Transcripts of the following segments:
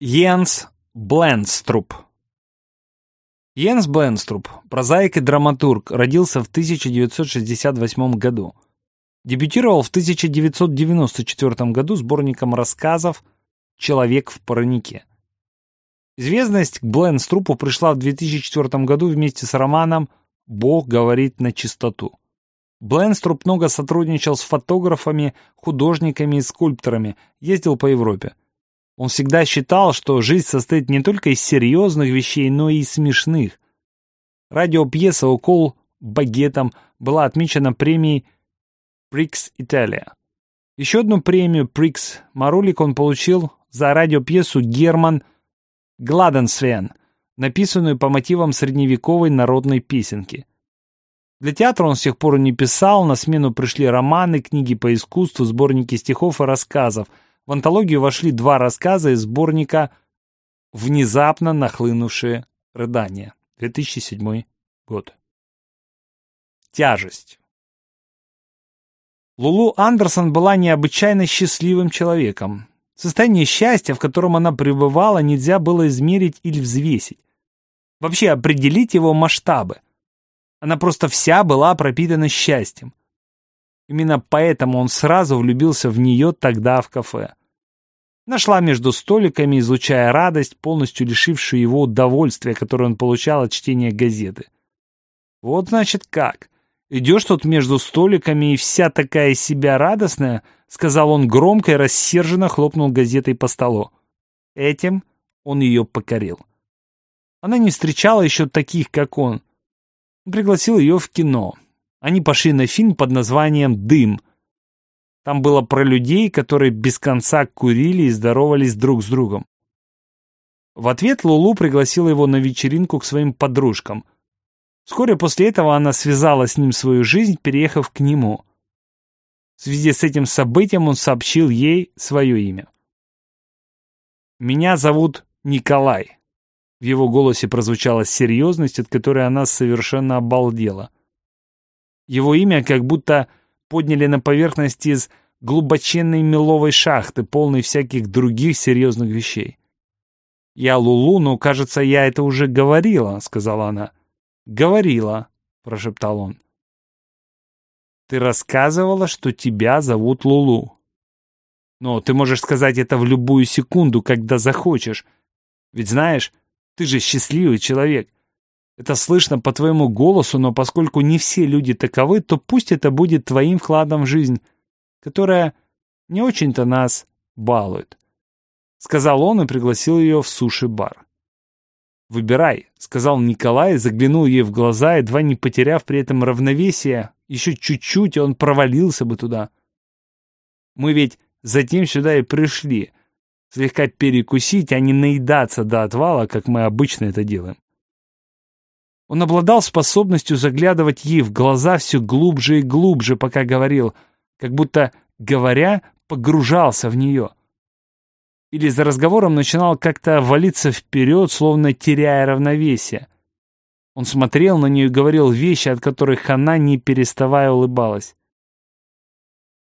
Йенс Бленструп Йенс Бленструп, прозаик и драматург, родился в 1968 году. Дебютировал в 1994 году сборником рассказов «Человек в парнике». Известность к Бленструпу пришла в 2004 году вместе с романом «Бог говорит на чистоту». Бленструп много сотрудничал с фотографами, художниками и скульпторами, ездил по Европе. Он всегда считал, что жизнь состоит не только из серьезных вещей, но и смешных. Радиопьеса «Укол багетом» была отмечена премией Prix Italia. Еще одну премию Prix Марулик он получил за радиопьесу «Герман Гладенсвен», написанную по мотивам средневековой народной песенки. Для театра он с тех пор не писал, на смену пришли романы, книги по искусству, сборники стихов и рассказов – в антологию вошли два рассказа из сборника «Внезапно нахлынувшие рыдания», 2007 год. Тяжесть. Лулу Андерсон была необычайно счастливым человеком. Состояние счастья, в котором она пребывала, нельзя было измерить или взвесить. Вообще определить его масштабы. Она просто вся была пропитана счастьем. Именно поэтому он сразу влюбился в нее тогда в кафе. Нашла между столиками, излучая радость, полностью лишившую его удовольствия, которое он получал от чтения газеты. Вот значит как. Идешь тут между столиками и вся такая себя радостная, сказал он громко и рассерженно хлопнул газетой по столу. Этим он ее покорил. Она не встречала еще таких, как он. Пригласил ее в кино. Они пошли на фильм под названием «Дым», там было про людей, которые без конца курили и здоровались друг с другом. В ответ Лулу пригласила его на вечеринку к своим подружкам. Вскоре после этого она связала с ним свою жизнь, переехав к нему. В связи с этим событием он сообщил ей свое имя. «Меня зовут Николай». В его голосе прозвучала серьезность, от которой она совершенно обалдела. Его имя как будто подняли на поверхность из глубоченной меловой шахты, полной всяких других серьезных вещей. «Я Лулу, но, кажется, я это уже говорила», — сказала она. «Говорила», — прошептал он. «Ты рассказывала, что тебя зовут Лулу. Но ты можешь сказать это в любую секунду, когда захочешь. Ведь знаешь, ты же счастливый человек. Это слышно по твоему голосу, но поскольку не все люди таковы, то пусть это будет твоим вкладом в жизнь, которая не очень-то нас балует. Сказал он и пригласил ее в суши-бар. «Выбирай», — сказал Николай, заглянул ей в глаза, едва не потеряв при этом равновесие. Еще чуть-чуть, и он провалился бы туда. «Мы ведь затем сюда и пришли. Слегка перекусить, а не наедаться до отвала, как мы обычно это делаем. Он обладал способностью заглядывать ей в глаза все глубже и глубже, пока говорил, как будто, говоря, погружался в нее. Или за разговором начинал как-то валиться вперед, словно теряя равновесие. Он смотрел на нее и говорил вещи, от которых она, не переставая, улыбалась.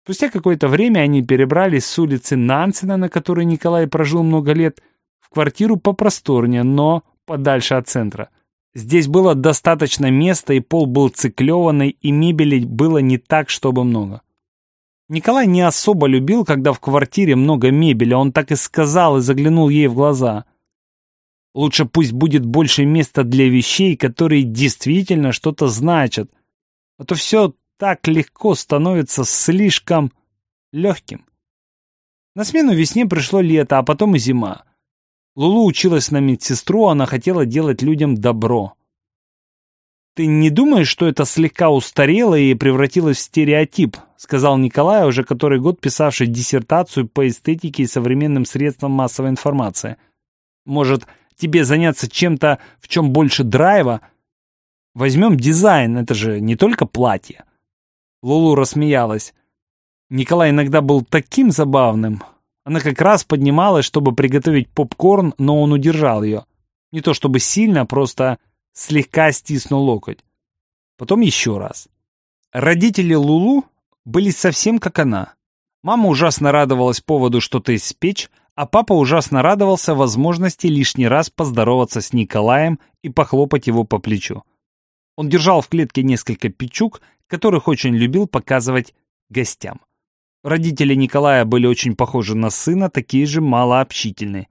Спустя какое-то время они перебрались с улицы Нансена, на которой Николай прожил много лет, в квартиру попросторнее, но подальше от центра. Здесь было достаточно места, и пол был циклеванный, и мебели было не так, чтобы много. Николай не особо любил, когда в квартире много мебели, он так и сказал и заглянул ей в глаза. Лучше пусть будет больше места для вещей, которые действительно что-то значат, а то все так легко становится слишком легким. На смену весне пришло лето, а потом и зима. Лулу училась на медсестру, она хотела делать людям добро. «Ты не думаешь, что это слегка устарело и превратилось в стереотип?» сказал Николай, уже который год писавший диссертацию по эстетике и современным средствам массовой информации. «Может, тебе заняться чем-то, в чем больше драйва? Возьмем дизайн, это же не только платье». Лулу рассмеялась. Николай иногда был таким забавным. Она как раз поднималась, чтобы приготовить попкорн, но он удержал ее. Не то чтобы сильно, просто слегка стиснул локоть. Потом еще раз. Родители Лулу были совсем как она. Мама ужасно радовалась поводу что-то испечь, а папа ужасно радовался возможности лишний раз поздороваться с Николаем и похлопать его по плечу. Он держал в клетке несколько печук, которых очень любил показывать гостям. Родители Николая были очень похожи на сына, такие же малообщительные.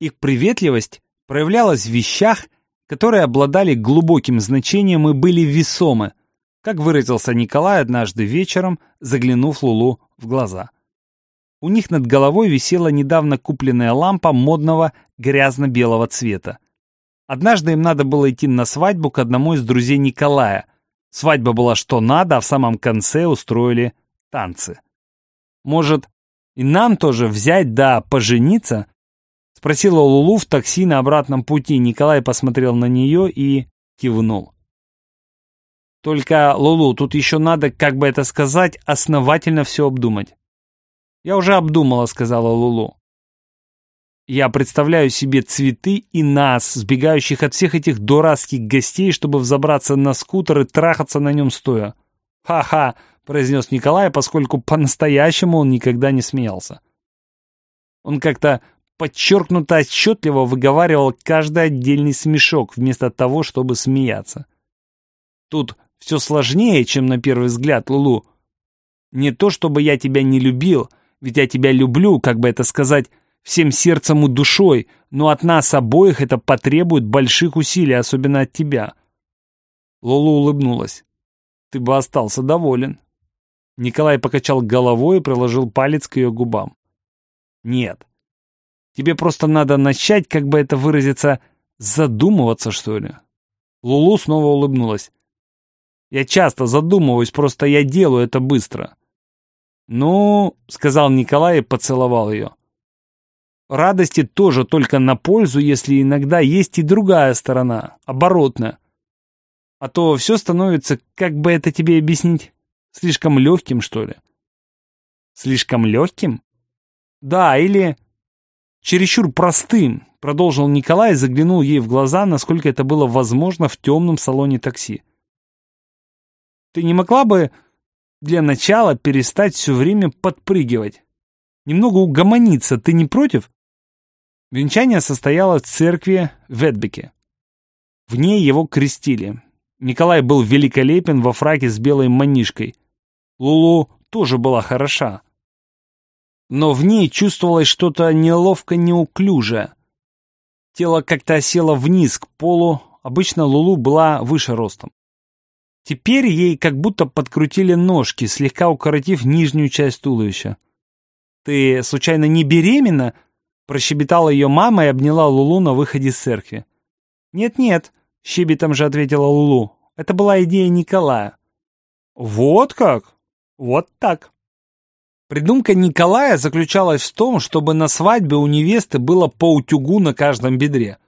Их приветливость проявлялась в вещах, которые обладали глубоким значением и были весомы, как выразился Николай однажды вечером, заглянув Лулу в глаза. У них над головой висела недавно купленная лампа модного грязно-белого цвета. Однажды им надо было идти на свадьбу к одному из друзей Николая. Свадьба была что надо, а в самом конце устроили танцы. Может, и нам тоже взять да пожениться? Спросила Лулу в такси на обратном пути. Николай посмотрел на нее и кивнул. Только, Лулу, тут еще надо, как бы это сказать, основательно все обдумать. Я уже обдумала, сказала Лулу. Я представляю себе цветы и нас, сбегающих от всех этих дурацких гостей, чтобы взобраться на скутер и трахаться на нем стоя. Ха-ха, произнес Николай, поскольку по-настоящему он никогда не смеялся. Он как-то подчеркнуто отчетливо выговаривал каждый отдельный смешок, вместо того, чтобы смеяться. Тут все сложнее, чем на первый взгляд, Лулу. Не то, чтобы я тебя не любил, ведь я тебя люблю, как бы это сказать, всем сердцем и душой, но от нас обоих это потребует больших усилий, особенно от тебя. Лолу улыбнулась. Ты бы остался доволен. Николай покачал головой и приложил палец к ее губам. Нет. Тебе просто надо начать, как бы это выразиться, задумываться, что ли. Лулу снова улыбнулась. Я часто задумываюсь, просто я делаю это быстро. «Ну», — сказал Николай и поцеловал ее. «Радости тоже только на пользу, если иногда есть и другая сторона, оборотная. А то все становится, как бы это тебе объяснить, слишком легким, что ли». «Слишком легким?» «Да, или чересчур простым», — продолжил Николай и заглянул ей в глаза, насколько это было возможно в темном салоне такси. Ты не могла бы для начала перестать все время подпрыгивать? Немного угомониться, ты не против? Венчание состоялось в церкви в Эдбеке. В ней его крестили. Николай был великолепен во фраке с белой манишкой. Лулу тоже была хороша. Но в ней чувствовалось что-то неловко неуклюжее. Тело как-то осело вниз к полу, обычно Лулу была выше ростом. Теперь ей как будто подкрутили ножки, слегка укоротив нижнюю часть туловища. «Ты, случайно, не беременна?» Прощебетала ее мама и обняла Лулу на выходе из церкви. «Нет-нет», — щебетом же ответила Лулу. «Это была идея Николая». «Вот как? Вот так». Придумка Николая заключалась в том, чтобы на свадьбе у невесты было по утюгу на каждом бедре.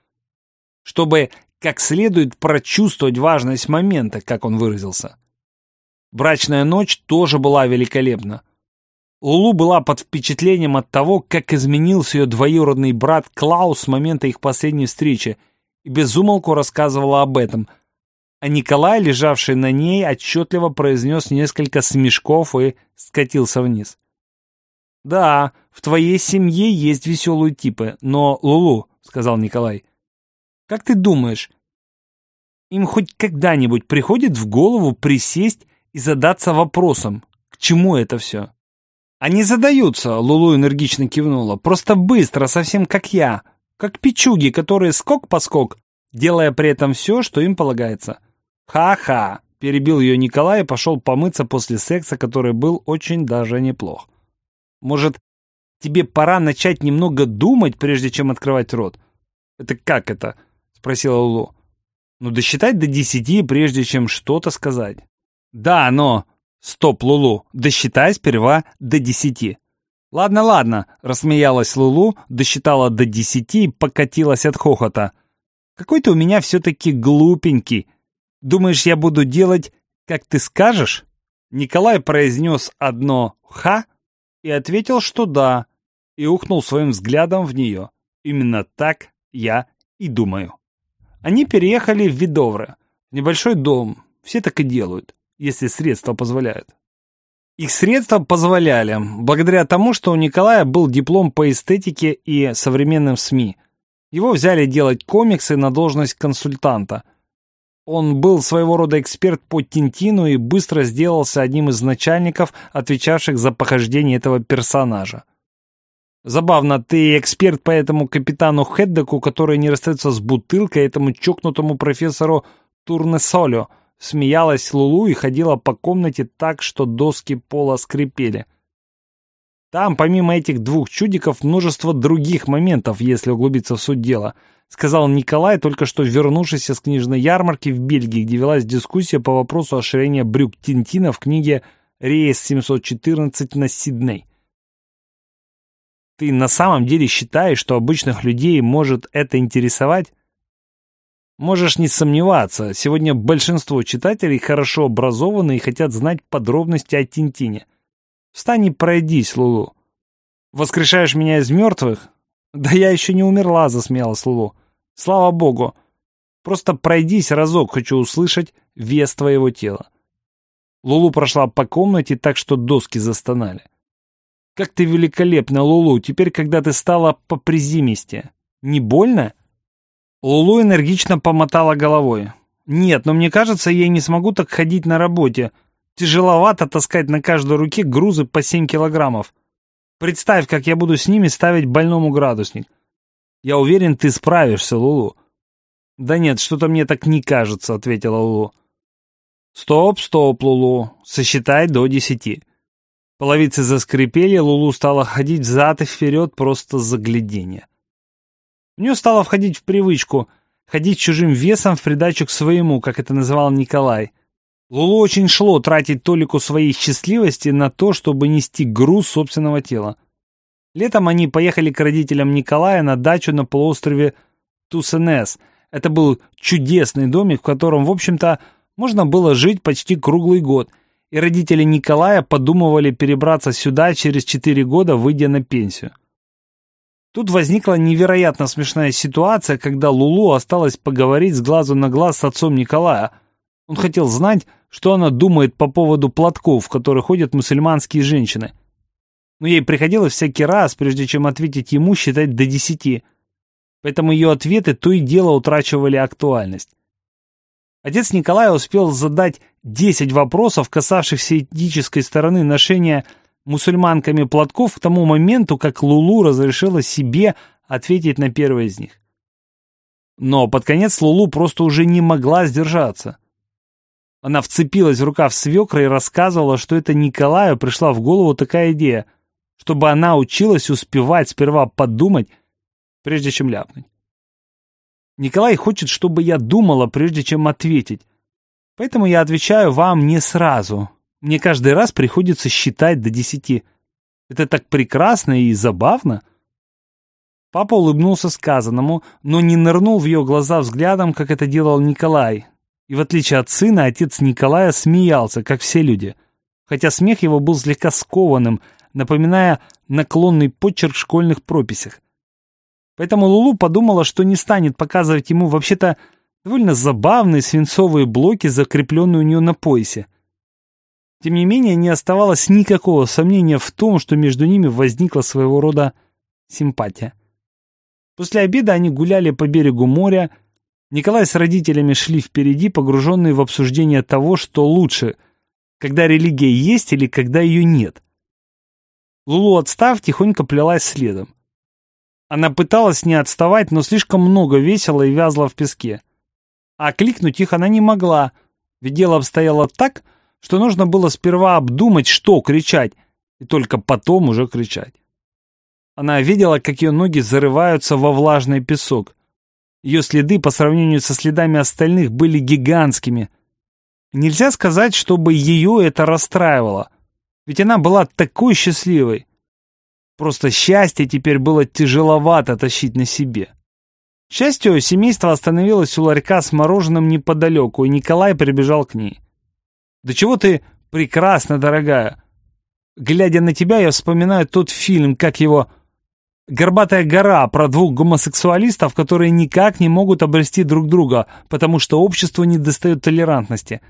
Чтобы как следует прочувствовать важность момента, как он выразился. Брачная ночь тоже была великолепна. Лулу была под впечатлением от того, как изменился ее двоюродный брат Клаус с момента их последней встречи, и безумолку рассказывала об этом. А Николай, лежавший на ней, отчетливо произнес несколько смешков и скатился вниз. «Да, в твоей семье есть веселые типы, но, Лулу, — сказал Николай, — как ты думаешь, им хоть когда-нибудь приходит в голову присесть и задаться вопросом, к чему это все? Они задаются, Лулу энергично кивнула, просто быстро, совсем как я, как печуги, которые скок по скок, делая при этом все, что им полагается. Ха-ха, перебил ее Николай и пошел помыться после секса, который был очень даже неплох. Может, тебе пора начать немного думать, прежде чем открывать рот? Это как это? Спросила Лулу. Ну, досчитать до десяти, прежде чем что-то сказать. Да, но... Стоп, Лулу, досчитай сперва до десяти. Ладно, ладно, рассмеялась Лулу, досчитала до десяти и покатилась от хохота. Какой ты у меня все-таки глупенький. Думаешь, я буду делать, как ты скажешь? Николай произнес одно «ха» и ответил, что да, и ухнул своим взглядом в нее. Именно так я и думаю. Они переехали в Видовре, небольшой дом. Все так и делают, если средства позволяют. Их средства позволяли, благодаря тому, что у Николая был диплом по эстетике и современным СМИ. Его взяли делать комиксы на должность консультанта. Он был своего рода эксперт по Тинтину и быстро сделался одним из начальников, отвечавших за похождение этого персонажа. Забавно, ты эксперт по этому капитану Хеддеку, который не расстается с бутылкой, этому чокнутому профессору Турнесолю — Смеялась Лулу и ходила по комнате так, что доски пола скрипели. Там, помимо этих двух чудиков, множество других моментов, если углубиться в суть дела, сказал Николай, только что вернувшийся с книжной ярмарки в Бельгии, где велась дискуссия по вопросу оширения брюк Тинтина в книге «Рейс 714 на Сидней». Ты на самом деле считаешь, что обычных людей может это интересовать? Можешь не сомневаться, сегодня большинство читателей хорошо образованы и хотят знать подробности о Тинтине. Встань и пройдись, Лулу. Воскрешаешь меня из мертвых? Да я еще не умерла, засмеялась Лулу. Слава богу. Просто пройдись разок, хочу услышать вес твоего тела. Лулу прошла по комнате так, что доски застонали. Как ты великолепна, Лулу, теперь, когда ты стала попризимистее. Не больно? Лулу энергично помотала головой. «Нет, но мне кажется, я не смогу так ходить на работе. Тяжеловато таскать на каждой руке грузы по 7 килограммов. Представь, как я буду с ними ставить больному градусник. Я уверен, ты справишься, Лулу». «Да нет, что-то мне так не кажется», — ответила Лулу. «Стоп, стоп, Лулу. Сосчитай до десяти». Половицы заскрипели, Лулу стала ходить взад и вперед просто загляденье. У нее стало входить в привычку ходить чужим весом в придачу к своему, как это называл Николай. Лулу очень шло тратить толику своей счастливости на то, чтобы нести груз собственного тела. Летом они поехали к родителям Николая на дачу на полуострове Тусенес. Это был чудесный домик, в котором, в общем-то, можно было жить почти круглый год, и родители Николая подумывали перебраться сюда через четыре года, выйдя на пенсию. Тут возникла невероятно смешная ситуация, когда Лулу осталась поговорить с глазу на глаз с отцом Николая. Он хотел знать, что она думает по поводу платков, в которые ходят мусульманские женщины. Но ей приходилось всякий раз, прежде чем ответить ему, считать до десяти. Поэтому ее ответы то и дело утрачивали актуальность. Отец Николая успел задать десять вопросов, касавшихся этической стороны ношения мусульманками платков к тому моменту, как Лулу разрешила себе ответить на первый из них. Но под конец Лулу просто уже не могла сдержаться. Она вцепилась в рукав свекра и рассказывала, что это Николаю пришла в голову такая идея, чтобы она училась успевать сперва подумать, прежде чем ляпнуть. Николай хочет, чтобы я думала, прежде чем ответить. Поэтому я отвечаю вам не сразу, мне каждый раз приходится считать до десяти. Это так прекрасно и забавно. Папа улыбнулся сказанному, но не нырнул в ее глаза взглядом, как это делал Николай. И в отличие от сына, отец Николая смеялся, как все люди. Хотя смех его был слегка скованным, напоминая наклонный почерк в школьных прописях. Поэтому Лулу подумала, что не станет показывать ему вообще-то довольно забавные свинцовые блоки, закрепленные у нее на поясе. Тем не менее, не оставалось никакого сомнения в том, что между ними возникла своего рода симпатия. После обеда они гуляли по берегу моря. Николай с родителями шли впереди, погруженные в обсуждение того, что лучше, когда религия есть или когда ее нет. Лулу, отстав, тихонько плелась следом. Она пыталась не отставать, но слишком много весила и вязла в песке. А кликнуть их она не могла, ведь дело обстояло так, что нужно было сперва обдумать, что кричать, и только потом уже кричать. Она видела, как ее ноги зарываются во влажный песок. Ее следы по сравнению со следами остальных были гигантскими. Нельзя сказать, чтобы ее это расстраивало, ведь она была такой счастливой. Просто счастье теперь было тяжеловато тащить на себе. К счастью, семейство остановилось у ларька с мороженым неподалеку, и Николай прибежал к ней. Да чего ты прекрасна, дорогая. Глядя на тебя, я вспоминаю тот фильм, как его... «Горбатая гора» про двух гомосексуалистов, которые никак не могут обрести друг друга, потому что обществу не достает толерантности.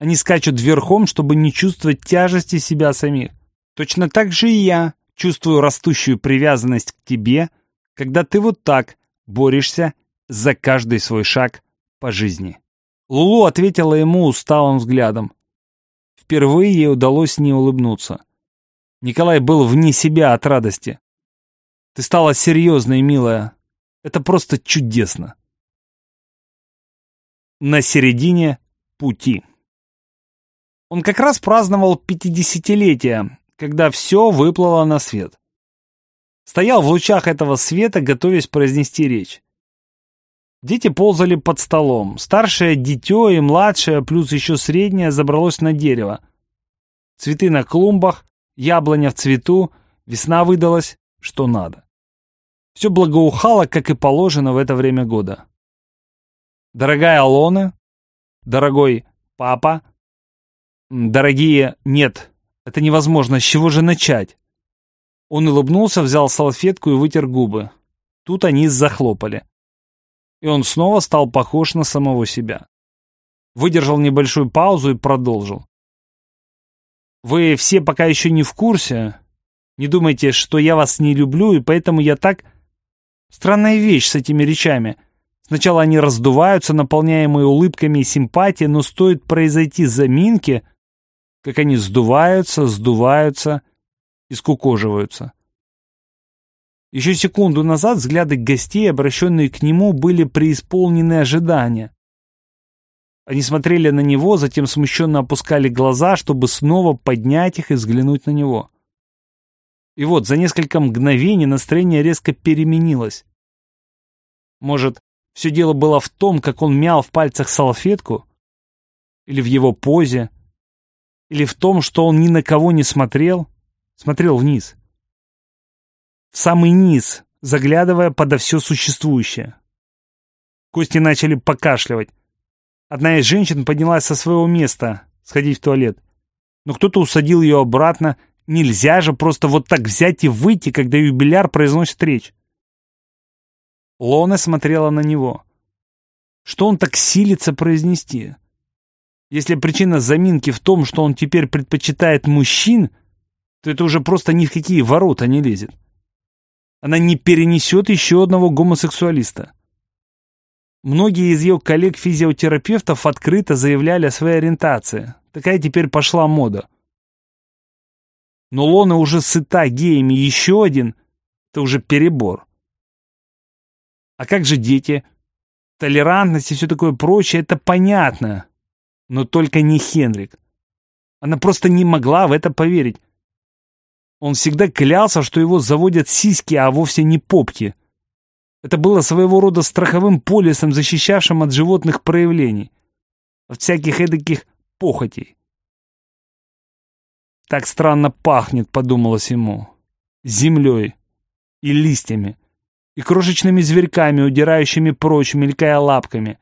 Они скачут верхом, чтобы не чувствовать тяжести себя самих. Точно так же и я чувствую растущую привязанность к тебе, когда ты вот так борешься за каждый свой шаг по жизни. Лулу ответила ему усталым взглядом. Впервые ей удалось не улыбнуться. Николай был вне себя от радости. Ты стала серьезной, милая. Это просто чудесно. На середине пути. Он как раз праздновал пятидесятилетие, когда все выплыло на свет. Стоял в лучах этого света, готовясь произнести речь. Дети ползали под столом. Старшее дитё и младшее, плюс еще среднее, забралось на дерево. Цветы на клумбах, яблоня в цвету, весна выдалась, что надо. Все благоухало, как и положено в это время года. Дорогая Алона, дорогой папа, дорогие... Нет, это невозможно, с чего же начать? Он улыбнулся, взял салфетку и вытер губы. Тут они захлопали. И он снова стал похож на самого себя. Выдержал небольшую паузу и продолжил. Вы все пока еще не в курсе. Не думайте, что я вас не люблю, и поэтому я так... Странная вещь с этими речами. Сначала они раздуваются, наполняемые улыбками и симпатией, но стоит произойти заминки, как они сдуваются, сдуваются и скукоживаются. Еще секунду назад взгляды гостей, обращенные к нему, были преисполнены ожидания. Они смотрели на него, затем смущенно опускали глаза, чтобы снова поднять их и взглянуть на него. И вот за несколько мгновений настроение резко переменилось. Может, все дело было в том, как он мял в пальцах салфетку? Или в его позе? Или в том, что он ни на кого не смотрел, смотрел вниз. В самый низ, заглядывая подо все существующее. Кости начали покашливать. Одна из женщин поднялась со своего места, сходить в туалет. Но кто-то усадил ее обратно. Нельзя же просто вот так взять и выйти, когда юбиляр произносит речь. Лона смотрела на него. Что он так силится произнести? Если причина заминки в том, что он теперь предпочитает мужчин, то это уже просто ни в какие ворота не лезет. Она не перенесет еще одного гомосексуалиста. Многие из ее коллег-физиотерапевтов открыто заявляли о своей ориентации. Такая теперь пошла мода. Но Лона уже сыта геями, еще один — это уже перебор. А как же дети? Толерантность и все такое прочее — это понятно но только не Хенрик. Она просто не могла в это поверить. Он всегда клялся, что его заводят сиськи, а вовсе не попки. Это было своего рода страховым полисом, защищавшим от животных проявлений, от всяких эдаких похотей. «Так странно пахнет», — подумалось ему, — «землей и листьями, и крошечными зверьками, удирающими прочь, мелькая лапками,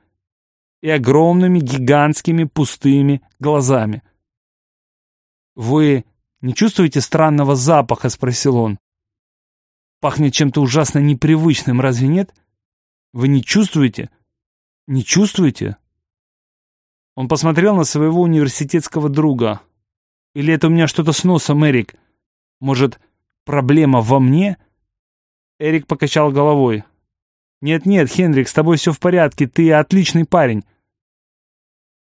и огромными, гигантскими, пустыми глазами. «Вы не чувствуете странного запаха?» — спросил он. «Пахнет чем-то ужасно непривычным, разве нет? Вы не чувствуете? Не чувствуете?» Он посмотрел на своего университетского друга. «Или это у меня что-то с носом, Эрик? Может, проблема во мне?» Эрик покачал головой. «Нет-нет, Хенрик, с тобой все в порядке, ты отличный парень.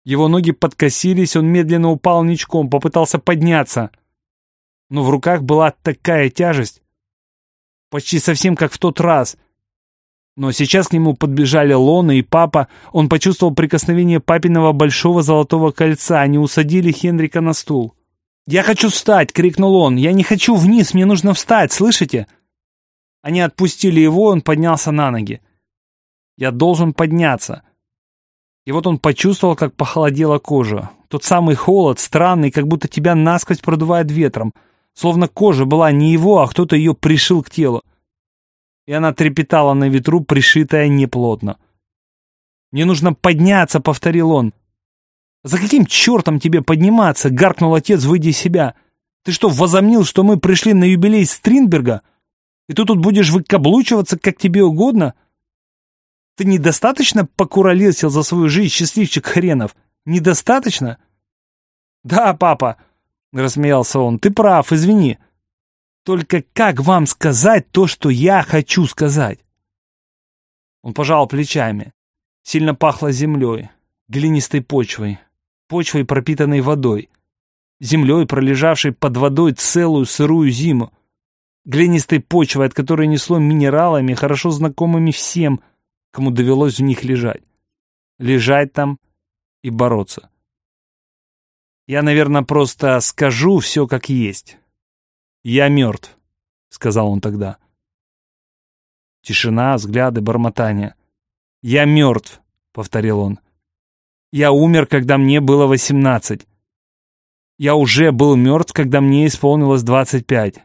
Его ноги подкосились, он медленно упал ничком, попытался подняться. Но в руках была такая тяжесть. Почти совсем как в тот раз. Но сейчас к нему подбежали Лона и папа. Он почувствовал прикосновение папиного большого золотого кольца. Они усадили Хенрика на стул. «Я хочу встать!» — крикнул он. «Я не хочу вниз, мне нужно встать, слышите?» Они отпустили его, он поднялся на ноги. «Я должен подняться!» И вот он почувствовал, как похолодела кожа. Тот самый холод, странный, как будто тебя насквозь продувает ветром. Словно кожа была не его, а кто-то ее пришил к телу. И она трепетала на ветру, пришитая неплотно. «Мне нужно подняться», — повторил он. «За каким чертом тебе подниматься?» — гаркнул отец, выйдя из себя. «Ты что, возомнил, что мы пришли на юбилей Стринберга? И ты тут будешь выкаблучиваться, как тебе угодно?» Ты недостаточно покуролесил за свою жизнь, счастливчик хренов? Недостаточно? «Да, папа», — рассмеялся он, — «ты прав, извини. Только как вам сказать то, что я хочу сказать?» Он пожал плечами. Сильно пахло землей, глинистой почвой, почвой, пропитанной водой, землей, пролежавшей под водой целую сырую зиму, глинистой почвой, от которой несло минералами, хорошо знакомыми всем, кому довелось в них лежать. Лежать там и бороться. Я, наверное, просто скажу все как есть. Я мертв, сказал он тогда. Тишина, взгляды, бормотание. «Я мертв», — повторил он. «Я умер, когда мне было восемнадцать. Я уже был мертв, когда мне исполнилось двадцать пять.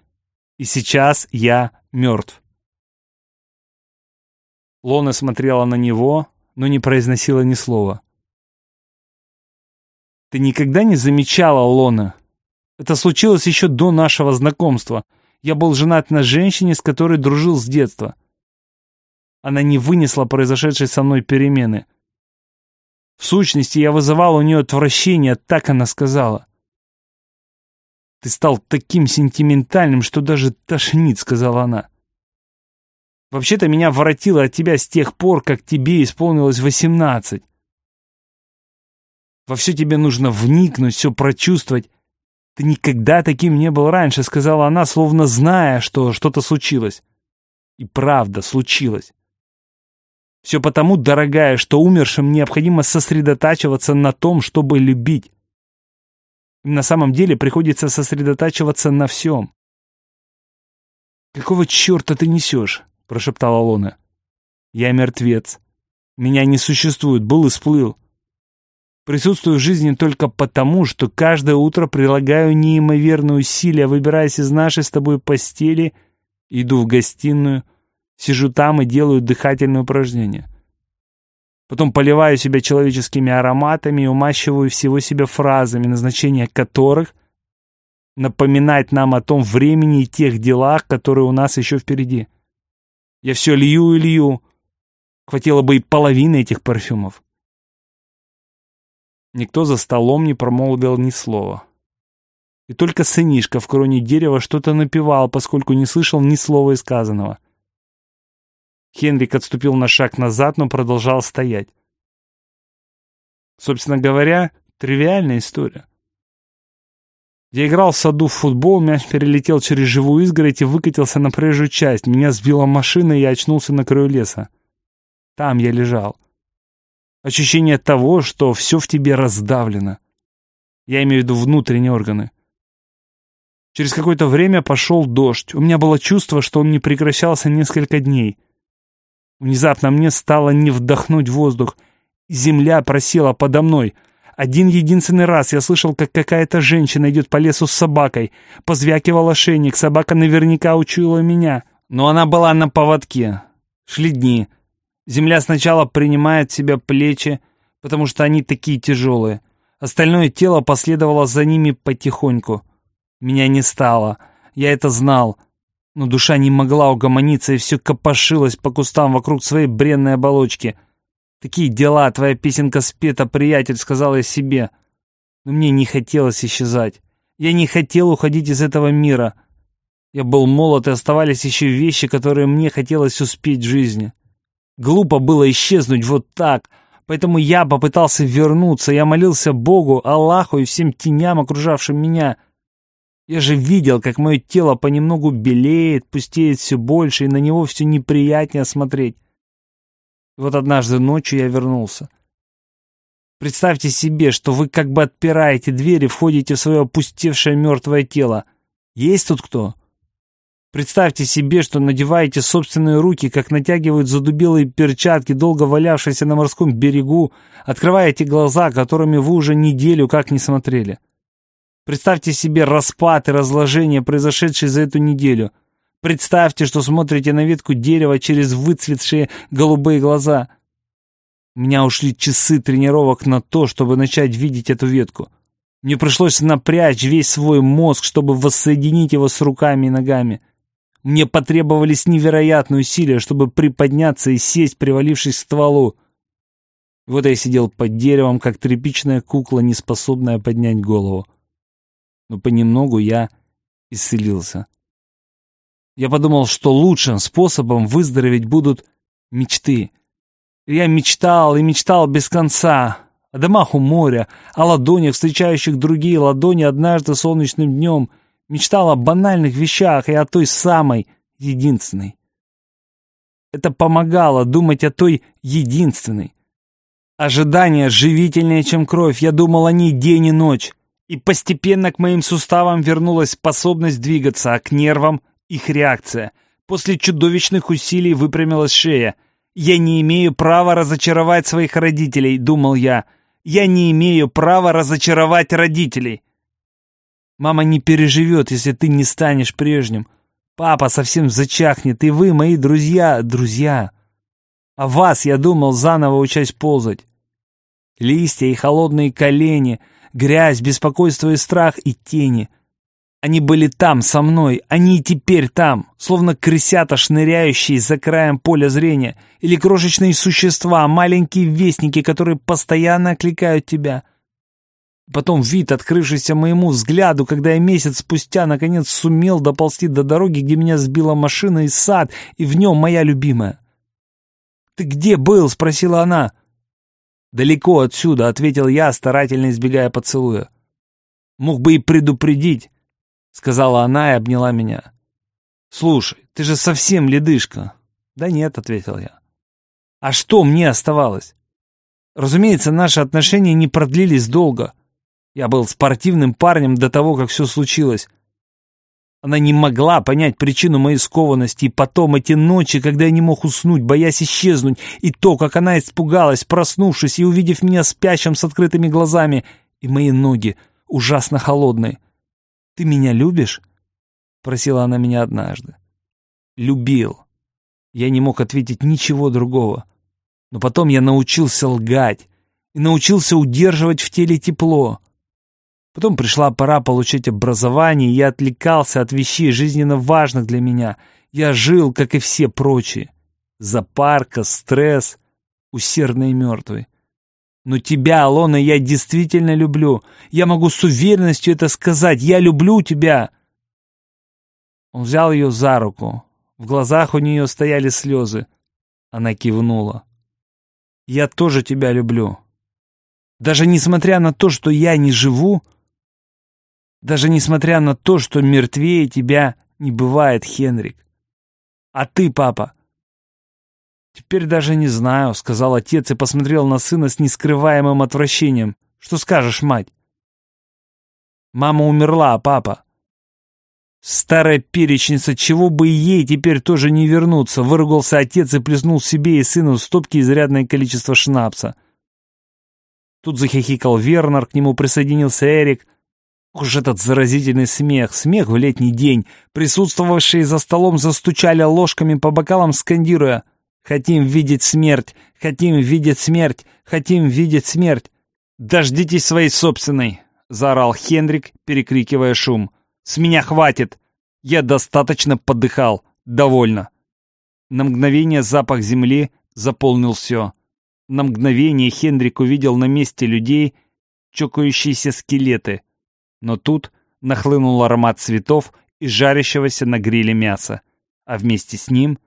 И сейчас я мертв». Лона смотрела на него, но не произносила ни слова. «Ты никогда не замечала, Лона? Это случилось еще до нашего знакомства. Я был женат на женщине, с которой дружил с детства. Она не вынесла произошедшей со мной перемены. В сущности, я вызывал у нее отвращение, так она сказала. «Ты стал таким сентиментальным, что даже тошнит», — сказала она. «Вообще-то меня воротило от тебя с тех пор, как тебе исполнилось восемнадцать. Во все тебе нужно вникнуть, все прочувствовать. Ты никогда таким не был раньше», — сказала она, словно зная, что что-то случилось. И правда, случилось. Все потому, дорогая, что умершим необходимо сосредотачиваться на том, чтобы любить. на самом деле приходится сосредотачиваться на всем. «Какого черта ты несешь?» — прошептала Лона. «Я мертвец. Меня не существует, был и сплыл. Присутствую в жизни только потому, что каждое утро прилагаю неимоверные усилия, выбираясь из нашей с тобой постели, иду в гостиную — Сижу там и делаю дыхательные упражнения. Потом поливаю себя человеческими ароматами и умащиваю всего себя фразами, назначение которых напоминать нам о том времени и тех делах, которые у нас еще впереди. Я все лью и лью. Хватило бы и половины этих парфюмов. Никто за столом не промолвил ни слова. И только сынишка в кроне дерева что-то напевал, поскольку не слышал ни слова сказанного. Хенрик отступил на шаг назад, но продолжал стоять. Собственно говоря, тривиальная история. Я играл в саду в футбол, мяч перелетел через живую изгородь и выкатился на проезжую часть. Меня сбила машина, и я очнулся на краю леса. Там я лежал. Ощущение того, что все в тебе раздавлено. Я имею в виду внутренние органы. Через какое-то время пошел дождь. У меня было чувство, что он не прекращался несколько дней. Внезапно мне стало не вдохнуть воздух. Земля просела подо мной. Один единственный раз я слышал, как какая-то женщина идет по лесу с собакой. Позвякивал ошейник, собака наверняка учуяла меня. Но она была на поводке. Шли дни. Земля сначала принимает в себя плечи, потому что они такие тяжелые. Остальное тело последовало за ними потихоньку. Меня не стало. Я это знал но душа не могла угомониться и все копошилась по кустам вокруг своей бренной оболочки. «Такие дела, твоя песенка спета, приятель», — сказала я себе. Но мне не хотелось исчезать. Я не хотел уходить из этого мира. Я был молод, и оставались еще вещи, которые мне хотелось успеть в жизни. Глупо было исчезнуть вот так, поэтому я попытался вернуться. Я молился Богу, Аллаху и всем теням, окружавшим меня — я же видел, как мое тело понемногу белеет, пустеет все больше, и на него все неприятнее смотреть. И вот однажды ночью я вернулся. Представьте себе, что вы как бы отпираете дверь и входите в свое опустевшее мертвое тело. Есть тут кто? Представьте себе, что надеваете собственные руки, как натягивают задубелые перчатки, долго валявшиеся на морском берегу, открываете глаза, которыми вы уже неделю как не смотрели. Представьте себе распад и разложение, произошедшие за эту неделю. Представьте, что смотрите на ветку дерева через выцветшие голубые глаза. У меня ушли часы тренировок на то, чтобы начать видеть эту ветку. Мне пришлось напрячь весь свой мозг, чтобы воссоединить его с руками и ногами. Мне потребовались невероятные усилия, чтобы приподняться и сесть, привалившись к стволу. И вот я сидел под деревом, как тряпичная кукла, не способная поднять голову. Но понемногу я исцелился. Я подумал, что лучшим способом выздороветь будут мечты. Я мечтал и мечтал без конца. О домах у моря, о ладонях, встречающих другие ладони однажды солнечным днем. Мечтал о банальных вещах и о той самой, единственной. Это помогало думать о той единственной. Ожидание живительнее, чем кровь. Я думал о ней день и ночь. И постепенно к моим суставам вернулась способность двигаться, а к нервам — их реакция. После чудовищных усилий выпрямилась шея. «Я не имею права разочаровать своих родителей», — думал я. «Я не имею права разочаровать родителей». Мама не переживет, если ты не станешь прежним. Папа совсем зачахнет, и вы, мои друзья, друзья. А вас, я думал, заново учась ползать. Листья и холодные колени, грязь, беспокойство и страх, и тени. Они были там, со мной, они и теперь там, словно крысята, шныряющие за краем поля зрения, или крошечные существа, маленькие вестники, которые постоянно окликают тебя — Потом вид, открывшийся моему взгляду, когда я месяц спустя наконец сумел доползти до дороги, где меня сбила машина и сад, и в нем моя любимая. «Ты где был?» — спросила она. «Далеко отсюда», — ответил я, старательно избегая поцелуя. «Мог бы и предупредить», — сказала она и обняла меня. «Слушай, ты же совсем ледышка». «Да нет», — ответил я. «А что мне оставалось?» Разумеется, наши отношения не продлились долго. Я был спортивным парнем до того, как все случилось. Она не могла понять причину моей скованности, и потом эти ночи, когда я не мог уснуть, боясь исчезнуть, и то, как она испугалась, проснувшись и увидев меня спящим с открытыми глазами, и мои ноги ужасно холодные. «Ты меня любишь?» — просила она меня однажды. «Любил». Я не мог ответить ничего другого. Но потом я научился лгать и научился удерживать в теле тепло. Потом пришла пора получить образование, и я отвлекался от вещей жизненно важных для меня. Я жил, как и все прочие. Запарка, стресс, усердный и мертвый. Но тебя, Алона, я действительно люблю. Я могу с уверенностью это сказать. Я люблю тебя. Он взял ее за руку. В глазах у нее стояли слезы. Она кивнула. Я тоже тебя люблю. Даже несмотря на то, что я не живу, даже несмотря на то, что мертвее тебя не бывает, Хенрик. А ты, папа? Теперь даже не знаю, сказал отец и посмотрел на сына с нескрываемым отвращением. Что скажешь, мать? Мама умерла, а папа? Старая перечница, чего бы ей теперь тоже не вернуться, выругался отец и плеснул себе и сыну в стопки изрядное количество шнапса. Тут захихикал Вернер, к нему присоединился Эрик — Уж этот заразительный смех, смех в летний день. Присутствовавшие за столом застучали ложками по бокалам, скандируя «Хотим видеть смерть! Хотим видеть смерть! Хотим видеть смерть!» «Дождитесь своей собственной!» — заорал Хендрик, перекрикивая шум. «С меня хватит! Я достаточно подыхал. Довольно!» На мгновение запах земли заполнил все. На мгновение Хендрик увидел на месте людей чокающиеся скелеты — но тут нахлынул аромат цветов и жарящегося на гриле мяса, а вместе с ним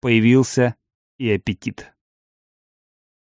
появился и аппетит.